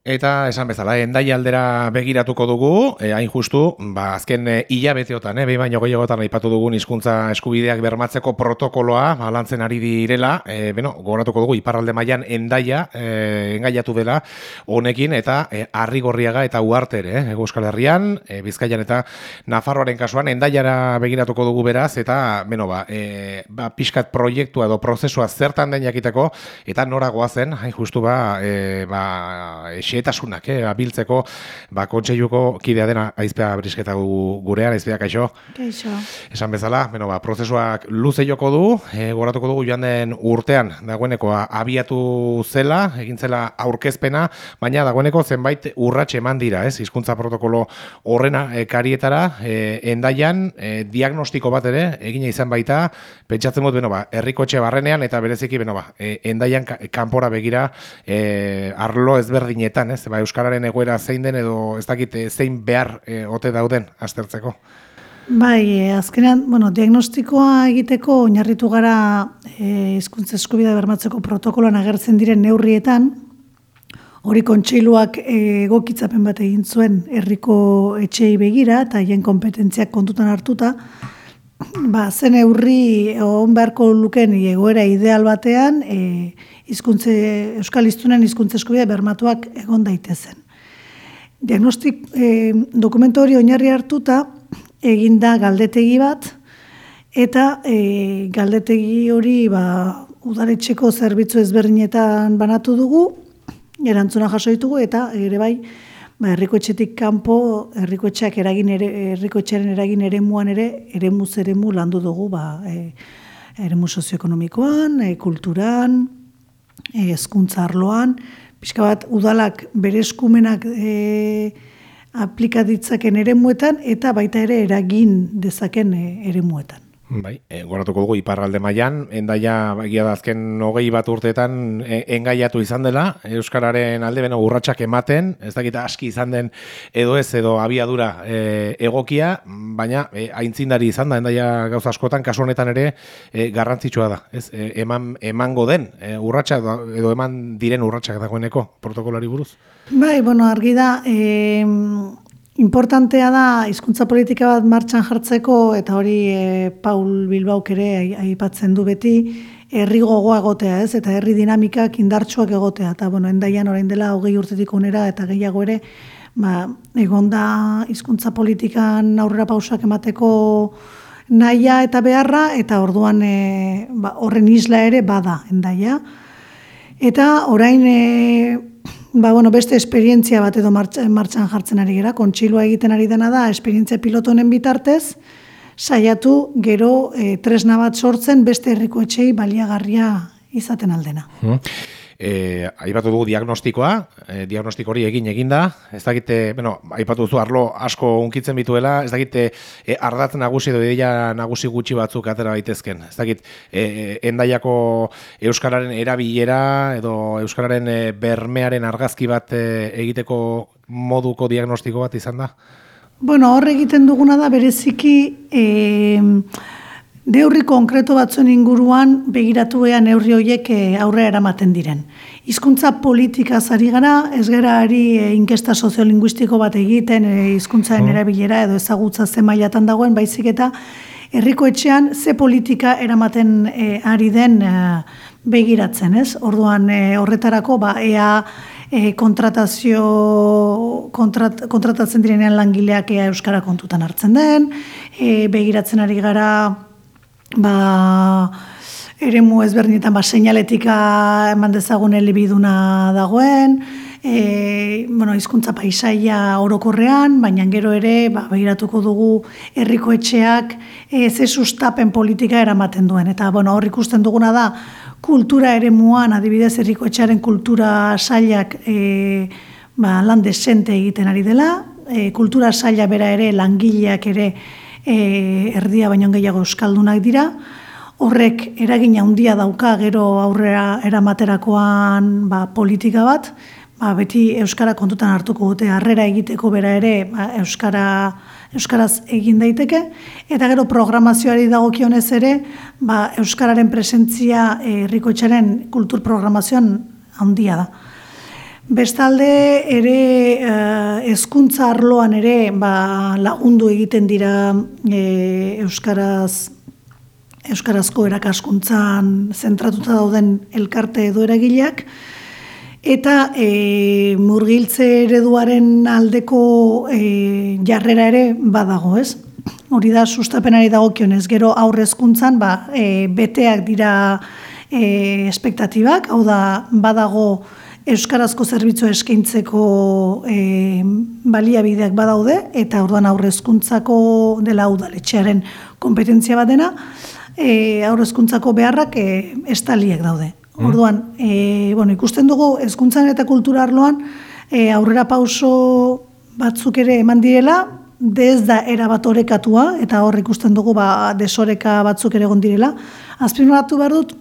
Eta esan bezala, endai aldera begiratuko dugu, e, hain justu, ba, azken e, hilabeteotan, e, behin baino gehiagotan aipatu dugun hizkuntza eskubideak bermatzeko protokoloa balantzen ari direla, e, beno, gogoratuko dugu, iparralde mailan endaia, e, engaiatu dela, honekin, eta e, arrigorriaga eta uartere, e, Euskal Herrian, e, Bizkaian eta Nafarroaren kasuan, endaiara begiratuko dugu beraz, eta, beno, ba, e, ba, pixkat proiektua edo prozesua zertan den jakiteko, eta nora goazen, hain justu, ba, e, ba, xetasunak, eh, abiltzeko, ba, kontseiluko kidea dena aizpea brisketa gu, gurean, aizpea, kaixo? Kaixo. Esan bezala, bueno, ba, prozesuak luze joko du, e, goratuko dugu joan den urtean, dagoeneko abiatu zela, egin zela aurkezpena, baina dagoeneko zenbait urratxe eman dira, ez, hizkuntza protokolo horrena e, karietara, e, endaian, e, diagnostiko bat ere, egina izan baita, pentsatzen dut, bueno, ba, herrikotxe barrenean, eta bereziki, bueno, ba, e, endaian kanpora begira, e, arlo ezberdinetan, ez? Ba, Euskararen egoera zein den edo ez dakit eh, zein behar e, ote dauden aztertzeko? Bai, e, azkenean, bueno, diagnostikoa egiteko oinarritu gara hizkuntza e, eskubidea bermatzeko protokoloan agertzen diren neurrietan, hori kontseiluak egokitzapen bat egin zuen herriko etxei begira eta haien kompetentziak kontutan hartuta, ba, zen neurri on beharko luken egoera ideal batean, e, hizkuntze euskal hiztunen hizkuntza eskubidea bermatuak egon daitezen. Diagnostik e, dokumentu hori oinarri hartuta eginda galdetegi bat eta e, galdetegi hori ba udaletxeko zerbitzu ezberdinetan banatu dugu, erantzuna jaso ditugu eta ere bai ba herrikoetxetik kanpo herrikoetxeak eragin ere herrikoetxearen eragin eremuan ere eremu landu dugu ba e, eremu sozioekonomikoan, e, kulturan, hezkuntza arloan, pixka bat udalak bere eskumenak e, aplikaditzaken eremuetan eta baita ere eragin dezaken e, eremuetan. Bai, e, goratuko dugu iparralde mailan, endaia egia da azken hogei bat urteetan e, engaiatu izan dela, Euskararen alde beno urratsak ematen, ez dakit aski izan den edo ez edo abiadura e, egokia, baina e, aintzindari izan da, endaia gauza askotan, kasu honetan ere e, garrantzitsua da, ez, e, eman, emango den e, urratsak edo eman diren urratsak dagoeneko protokolari buruz? Bai, bueno, argi da, e, Importantea da hizkuntza politika bat martxan jartzeko eta hori e, Paul Bilbauk ere aipatzen du beti herri gogoa egotea, ez? Eta herri dinamikak indartsuak egotea. Eta bueno, endaian orain dela 20 urtetik onera eta gehiago ere, ba, egonda hizkuntza politikan aurrera pausak emateko naia eta beharra eta orduan e, ba, horren isla ere bada endaia. Eta orain e, Ba, bueno, beste esperientzia bat edo martxan jartzen ari gara, kontxilua egiten ari dena da, esperientzia pilotonen bitartez, saiatu gero e, tresna bat sortzen beste herriko etxei baliagarria izaten aldena. Hmm e, aipatu dugu diagnostikoa, e, diagnostiko hori egin eginda, ez dakite, bueno, aipatu duzu arlo asko unkitzen bituela, ez dakite e, ardatz nagusi edo ideia nagusi gutxi batzuk atera baitezken, ez dakit e, endaiako euskararen erabilera edo euskararen e, bermearen argazki bat e, egiteko moduko diagnostiko bat izan da? Bueno, hor egiten duguna da bereziki eh, Neurri konkreto batzuen inguruan begiratuean neurri horiek eh, aurre eramaten diren. Hizkuntza politika zari gara, ez gara ari e, inkesta soziolinguistiko bat egiten e, hizkuntzaren mm. erabilera edo ezagutza ze mailatan dagoen, baizik eta herriko etxean ze politika eramaten ari den begiratzen, ez? Orduan horretarako ba ea kontratazio kontrat, kontratatzen direnean langileak ea euskara kontutan hartzen den, begiratzen ari gara ba, ere mu ezberdinetan ba, seinaletika eman dezagun elebiduna dagoen, e, bueno, izkuntza paisaia orokorrean, baina gero ere, ba, behiratuko dugu herriko etxeak e, ze sustapen politika eramaten duen. Eta, bueno, hor ikusten duguna da, kultura ere muan, adibidez, herriko etxearen kultura sailak e, ba, lan desente egiten ari dela, e, kultura saila bera ere, langileak ere, e, erdia baino gehiago euskaldunak dira. Horrek eragina handia dauka gero aurrera eramaterakoan ba, politika bat, ba, beti euskara kontutan hartuko dute harrera egiteko bera ere ba, euskara euskaraz egin daiteke eta gero programazioari dagokionez ere ba, euskararen presentzia herrikoetxaren kultur programazioan handia da. Bestalde ere eh, hezkuntza arloan ere ba, lagundu egiten dira eh, euskaraz euskarazko erakaskuntzan zentratuta dauden elkarte edo eragileak. Eta e, murgiltze ereduaren aldeko e, jarrera ere badago, ez? Hori da sustapenari dagokionez, gero aurrezkuntzan ba, e, beteak dira e, espektatibak, hau da badago euskarazko zerbitzu eskaintzeko e, baliabideak badaude eta orduan aurrezkuntzako dela udaletxearen kompetentzia bat dena, e, aurrezkuntzako beharrak e, estaliek daude. Mm. Orduan, e, bueno, ikusten dugu hezkuntzan eta kultura arloan e, aurrera pauso batzuk ere eman direla, dez da erabat orekatua, eta hor ikusten dugu ba, desoreka batzuk ere egon direla. Azpimarratu behar dut,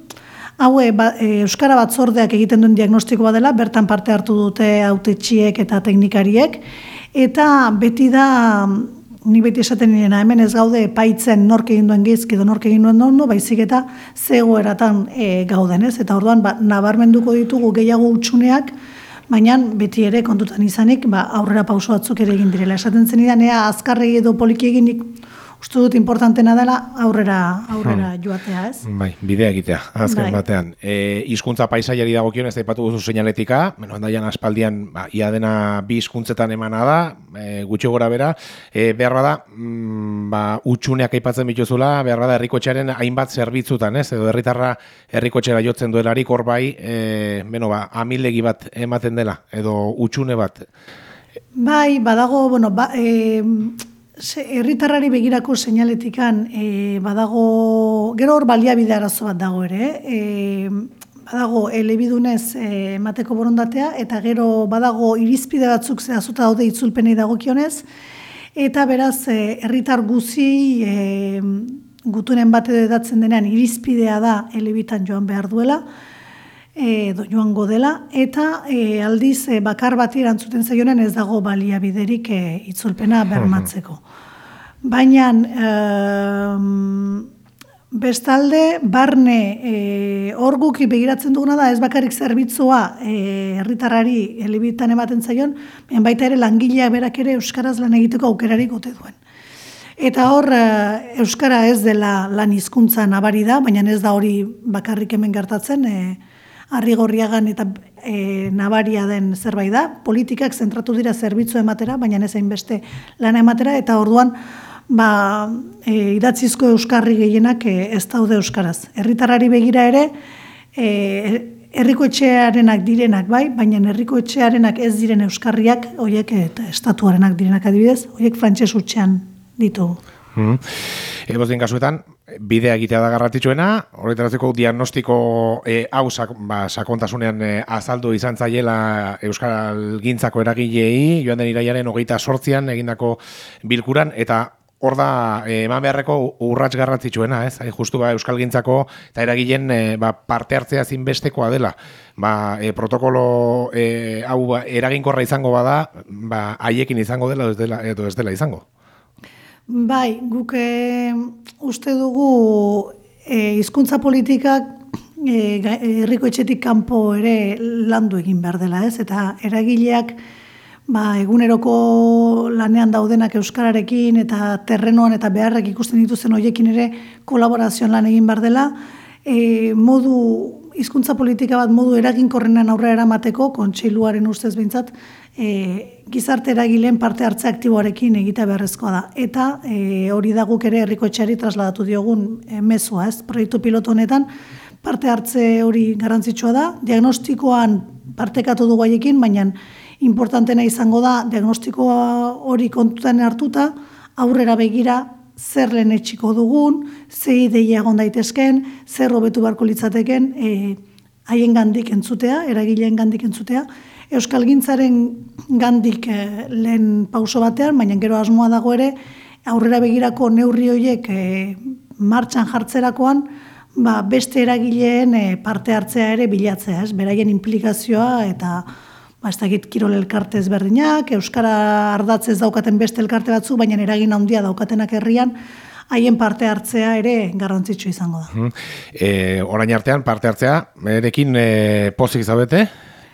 haue, ba, e, Euskara batzordeak egiten duen diagnostiko dela, bertan parte hartu dute autetxiek eta teknikariek, eta beti da ni beti esaten nirena, hemen ez gaude paitzen nork egin duen gizki edo nork egin duen ondo, baizik eta zegoeratan e, gauden, ez? Eta orduan, ba, nabarmenduko ditugu gehiago utxuneak, baina beti ere kontutan izanik, ba, aurrera pauso batzuk ere egin direla. Esaten zen idan, ea azkarregi edo poliki eginik, uste dut importantena dela aurrera aurrera hmm. joatea, ez? Bai, bidea egitea, azken bai. batean. E, hizkuntza paisaiari dagokion ez daipatu duzu seinaletika, bueno, handaian aspaldian ba, ia dena bi hizkuntzetan emana da, e, gutxi gora bera, e, beharra da, mm, ba, utxuneak aipatzen bituzula, beharra da herrikotxearen hainbat zerbitzutan, ez? Edo herritarra herrikotxera jotzen duelarik hor bai, e, beno, ba, amildegi bat ematen dela, edo utxune bat. Bai, badago, bueno, ba, e, herritarrari begirako seinaletikan e, badago gero hor baliabide arazo bat dago ere, e, badago elebidunez e, emateko borondatea eta gero badago irizpide batzuk zehazuta daude itzulpenei dagokionez eta beraz herritar guzi e, gutunen bat edatzen denean irizpidea da elebitan joan behar duela edo joango dela, eta e, aldiz e, bakar bat irantzuten zaionen ez dago baliabiderik e, itzulpena bermatzeko. Baina, bestalde, barne e, orguki begiratzen duguna da, ez bakarrik zerbitzua herritarrari e, elebitan ematen zaion, baita ere langilea berak ere Euskaraz lan egiteko aukerari gote duen. Eta hor, Euskara ez dela lan hizkuntza nabari da, baina ez da hori bakarrik hemen gertatzen, e, arrigorriagan eta e, nabaria den zerbait da. Politikak zentratu dira zerbitzu ematera, baina ez beste lana ematera, eta orduan ba, e, idatzizko euskarri gehienak e, ez daude euskaraz. Herritarrari begira ere, e, herriko etxearenak direnak bai, baina herriko etxearenak ez diren euskarriak, horiek eta estatuarenak direnak adibidez, horiek frantses utxean ditugu. Mm. Ebozien kasuetan, bidea egitea da garratitzuena, horretarazeko diagnostiko e, hau ba, sakontasunean e, azaldu izan zaiela Euskal Gintzako eragilei, joan den iraiaren hogeita sortzian egindako bilkuran, eta hor da e, eman beharreko urrats garrantzitsuena, ez? Hai, justu ba, Euskal Gintzako eta eragilen e, ba, parte hartzea zinbestekoa dela. Ba, e, protokolo e, hau ba, eraginkorra izango bada, ba, haiekin izango dela ez dela, edo ez dela izango. Bai, guk e, uste dugu hizkuntza politikak herriko etxetik kanpo ere landu egin behar dela, ez? Eta eragileak ba, eguneroko lanean daudenak euskararekin eta terrenoan eta beharrak ikusten dituzten hoiekin ere kolaborazioan lan egin behar dela, e, modu hizkuntza politika bat modu eraginkorrenan aurrera eramateko kontseiluaren ustez behintzat e, gizarte eragileen parte hartze aktiboarekin egita beharrezkoa da. Eta e, hori da guk ere herriko etxeari trasladatu diogun e, mezua, ez? Proiektu piloto honetan parte hartze hori garrantzitsua da. Diagnostikoan partekatu dugu haiekin, baina importantena izango da diagnostikoa hori kontutan hartuta aurrera begira zer lehen etxiko dugun, ze ideia egon daitezken, zer hobetu beharko litzateken, e, haien gandik entzutea, eragileen gandik entzutea, Euskal Gintzaren gandik eh, lehen pauso batean, baina gero asmoa dago ere, aurrera begirako neurri horiek eh, martxan jartzerakoan, ba, beste eragileen eh, parte hartzea ere bilatzea, ez? beraien implikazioa eta ba, ez dakit kirol elkarte ezberdinak, Euskara ardatzez daukaten beste elkarte batzu, baina eragin handia daukatenak herrian, haien parte hartzea ere garrantzitsu izango da. E, orain artean parte hartzea, erekin e, pozik zaudete?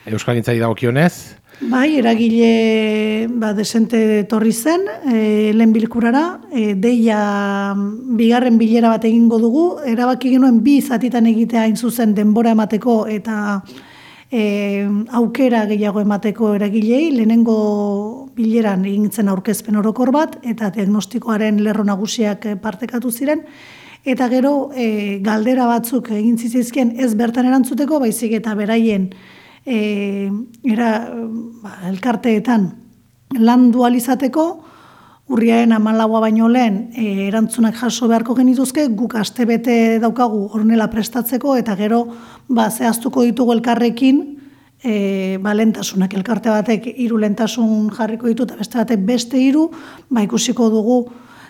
Euskal Gintzari dagokionez? Bai, eragile ba, desente torri zen, e, lehen bilkurara, e, deia bigarren bilera bat egingo dugu, erabaki genuen bi zatitan egitea hain zuzen denbora emateko eta e, aukera gehiago emateko eragilei, lehenengo bileran egintzen aurkezpen orokor bat, eta diagnostikoaren lerro nagusiak partekatu ziren, eta gero e, galdera batzuk egin zizizkien ez bertan erantzuteko, baizik eta beraien, e, era, ba, elkarteetan lan dualizateko, urriaren amalaua baino lehen e, erantzunak jaso beharko genituzke, guk aste bete daukagu hornela prestatzeko, eta gero ba, zehaztuko ditugu elkarrekin, e, ba, lentasunak elkarte batek hiru lentasun jarriko ditu, eta beste batek beste hiru, ba, ikusiko dugu,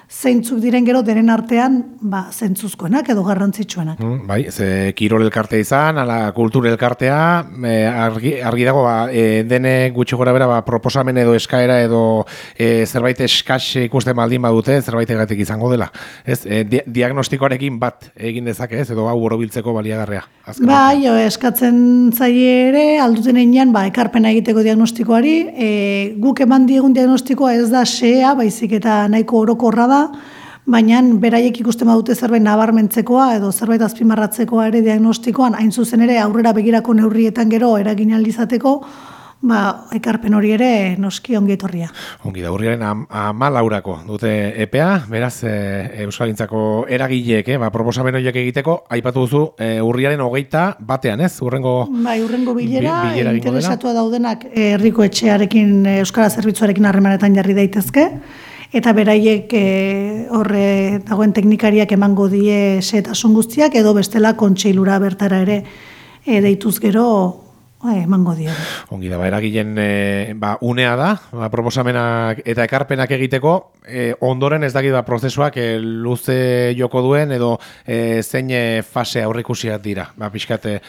zeintzuk diren gero deren artean ba, zentzuzkoenak edo garrantzitsuenak. Mm, bai, ze kirol elkartea izan, ala kultur elkartea, e, argi, argi dago, ba, e, dene gutxi gora bera, ba, proposamen edo eskaera edo e, zerbait eskaz ikusten baldin badute, zerbait egatik izango dela. Ez, e, di diagnostikoarekin bat egin dezake ez, edo hau borobiltzeko baliagarrea. Bai, jo, eskatzen zaie ere, alduten einean, ba, ekarpena egiteko diagnostikoari, e, guk eman diegun diagnostikoa ez da xea, baizik eta nahiko orokorra da, baina beraiek ikusten badute zerbait nabarmentzekoa edo zerbait azpimarratzekoa ere diagnostikoan, hain zuzen ere aurrera begirako neurrietan gero eragin aldizateko, ba, ekarpen hori ere noski ongi etorria. Ongi da, urriaren ama laurako dute EPA, beraz, e, Euskalintzako eragileek, eh, ba, proposamen horiek egiteko, aipatu duzu, e, urriaren hogeita batean, ez? Urrengo, bai, urrengo bilera, bilera interesatua daudenak herriko etxearekin, Euskara Zerbitzuarekin harremanetan jarri daitezke, eta beraiek e, horre dagoen teknikariak emango die setasun guztiak edo bestela kontseilura bertara ere e, deituz gero Bai, emango dio. Ongi da, ba, eragilen e, ba, unea da, ba, proposamenak eta ekarpenak egiteko, e, ondoren ez dakit ba, prozesuak e, luze joko duen edo e, zein e, fase aurrikusiak dira, ba, pixkate,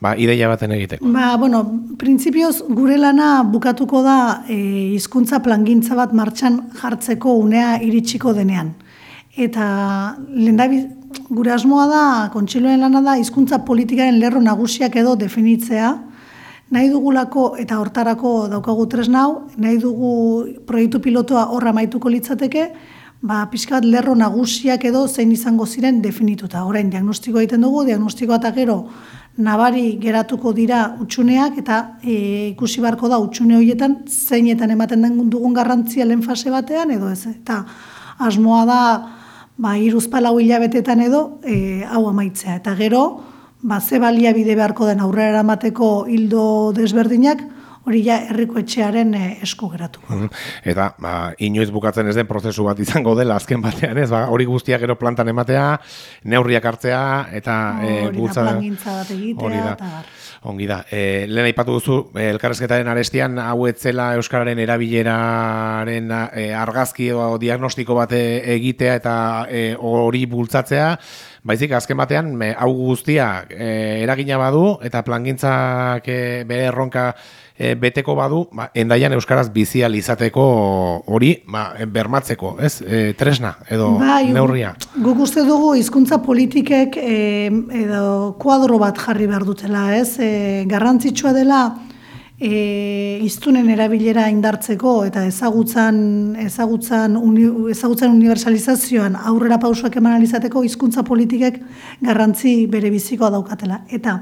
ba, ideia baten egiteko. Ba, bueno, printzipioz gure lana bukatuko da e, hizkuntza plangintza bat martxan jartzeko unea iritsiko denean. Eta lehendabi, gure asmoa da, kontxiloen lana da, hizkuntza politikaren lerro nagusiak edo definitzea, nahi dugulako eta hortarako daukagu tres nau, nahi dugu proiektu pilotoa horra maituko litzateke, ba, pixkat lerro nagusiak edo zein izango ziren definituta. Orain, diagnostiko egiten dugu, diagnostiko eta gero nabari geratuko dira utxuneak eta e, ikusi barko da utxune horietan zeinetan ematen den dugun garrantzia lehen fase batean edo ez. Eta asmoa da, ba, iruzpalau hilabetetan edo e, hau amaitzea. Eta gero, ba, ze baliabide beharko den aurrera eramateko hildo desberdinak, hori ja herriko etxearen eh, esku geratu. Eta, ba, inoiz bukatzen ez den prozesu bat izango dela azken batean, ez? Ba, hori guztiak gero plantan ematea, neurriak hartzea, eta... Eh, hori da, plangintza bat egitea, eta Ongi da. E, lehen aipatu duzu, e, elkarrezketaren arestian, hau etzela Euskararen erabileraren e, argazki o diagnostiko bat egitea eta hori bultzatzea, Baizik, azken batean, me, hau guztia e, eragina badu eta plangintzak e, bere erronka e, beteko badu, ba, endaian euskaraz bizial izateko hori ba, bermatzeko, ez? E, tresna edo bai, neurria. Guk uste dugu hizkuntza politikek e, edo kuadro bat jarri behar dutela, ez? E, garrantzitsua dela e, iztunen erabilera indartzeko eta ezagutzan, ezagutzan, uni, ezagutzan universalizazioan aurrera pausoak eman alizateko hizkuntza politikek garrantzi bere bizikoa daukatela. Eta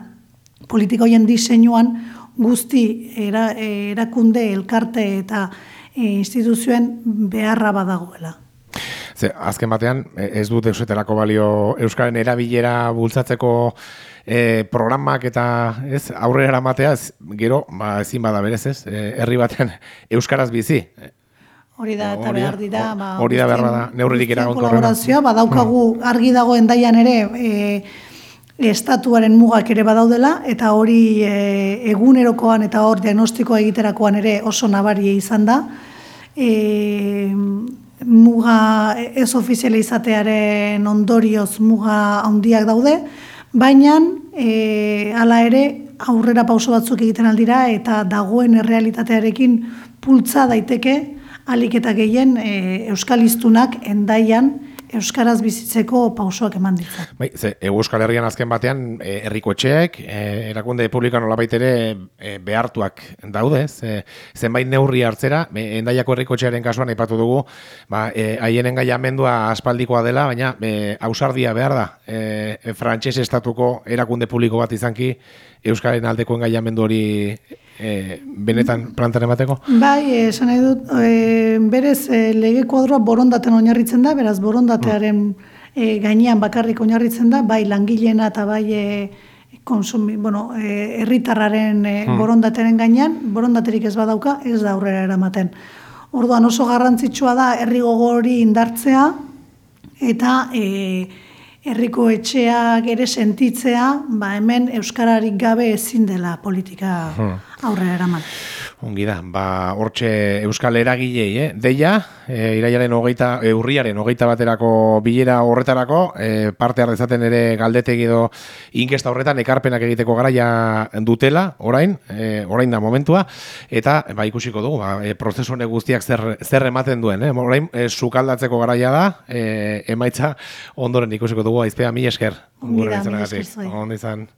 politika hoien diseinuan guzti era, erakunde, elkarte eta e, instituzioen beharra badagoela. Ze, azken batean, ez dut eusetelako balio Euskaren erabilera bultzatzeko e, programak eta ez aurrera eramatea ez gero ba ezin bada berez ez e, herri batean euskaraz bizi. Hori da, eta behar dira, ba, hori da behar da, neurririk Kolaborazioa, badaukagu argi dago endaian ere, e, estatuaren mugak ere badaudela, eta hori e, egunerokoan eta hor diagnostikoa egiterakoan ere oso nabarie izan da. E, muga ez ofiziala izatearen ondorioz muga handiak daude, Baina, e, ala ere, aurrera pauso batzuk egiten aldira eta dagoen errealitatearekin pultza daiteke alik eta gehien e, euskal endaian euskaraz bizitzeko pausoak eman ditza. Bai, ze Euskal Herrian azken batean e, herriko etxeek, e, erakunde publika nolabait ere e, behartuak daude, ze, zenbait neurri hartzera, endaiako herriko etxearen kasuan aipatu dugu, ba, haien engaiamendua aspaldikoa dela, baina ausardia behar da, e, frantxez estatuko erakunde publiko bat izanki, Euskaren aldeko engaiamendu hori e, benetan plantan emateko? Bai, esan nahi dut, e, berez e, lege kuadroa borondaten oinarritzen da, beraz borondatearen e, gainean bakarrik oinarritzen da, bai langileena eta bai e, konsumi, bueno, e, herritarraren e, borondateren gainean, borondaterik ez badauka, ez da aurrera eramaten. Orduan oso garrantzitsua da herri gogori indartzea eta e, herriko etxeak ere sentitzea, ba hemen euskararik gabe ezin dela politika aurrera eraman. Ongi da, ba, hortxe Euskal Eragilei, eh? Deia, e, iraiaren hogeita, e, urriaren hogeita baterako bilera horretarako, e, parte hartzaten ere galdetegi edo inkesta horretan ekarpenak egiteko garaia dutela, orain, e, orain da momentua, eta ba, ikusiko dugu, ba, e, prozesu honek guztiak zer, zer ematen duen, eh? orain, e, sukaldatzeko garaia da, e, emaitza ondoren ikusiko dugu, aizpea, mi esker. Ongi da, izanagatik. esker izan.